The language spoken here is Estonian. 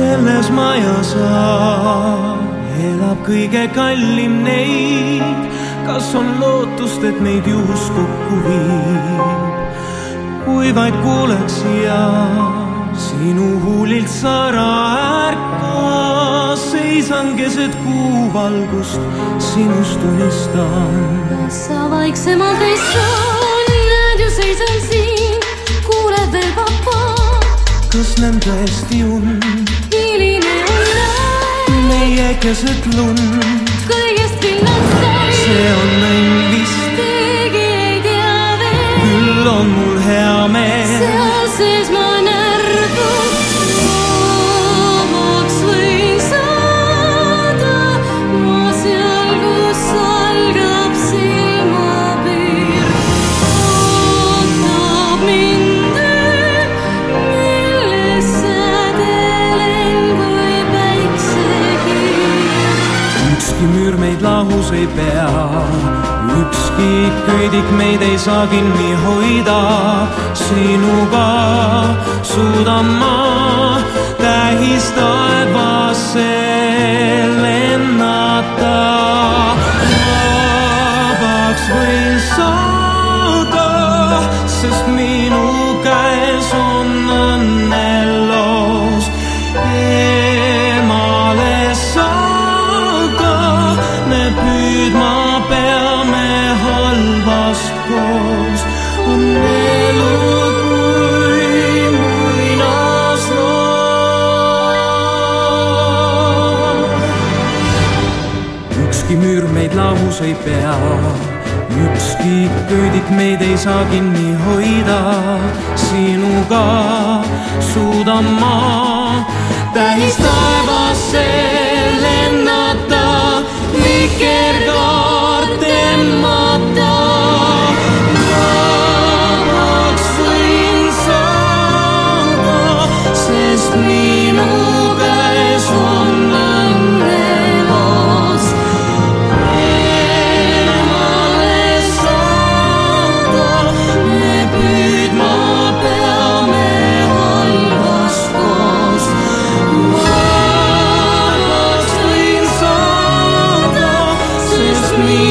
selles majas elab kõige kallim neid, kas on lootust, et meid juhus kokku viib? kui vaid kuuleks ja sinu huulilt sära ärka, seisan keset kuuvalgust, sinust unistan. kas sa vaiksemalt ei saa, näed ju seisan siin, kas näen tõesti und? hiline on näed, meie keset lund, kõigest villand sai. see ükski müür meid lahus ei pea, ükski köidik meid ei saa kinni hoida. sinuga suudan ma täis taevasse lennata. vabaks võin saada, püüdma peame halvast koos. on elu kui muinasloom. ükski müür meid lahus ei pea, ükski köödik meid ei saa kinni hoida. sinuga suudan ma täis taevasse lennata, vikerkaar. me.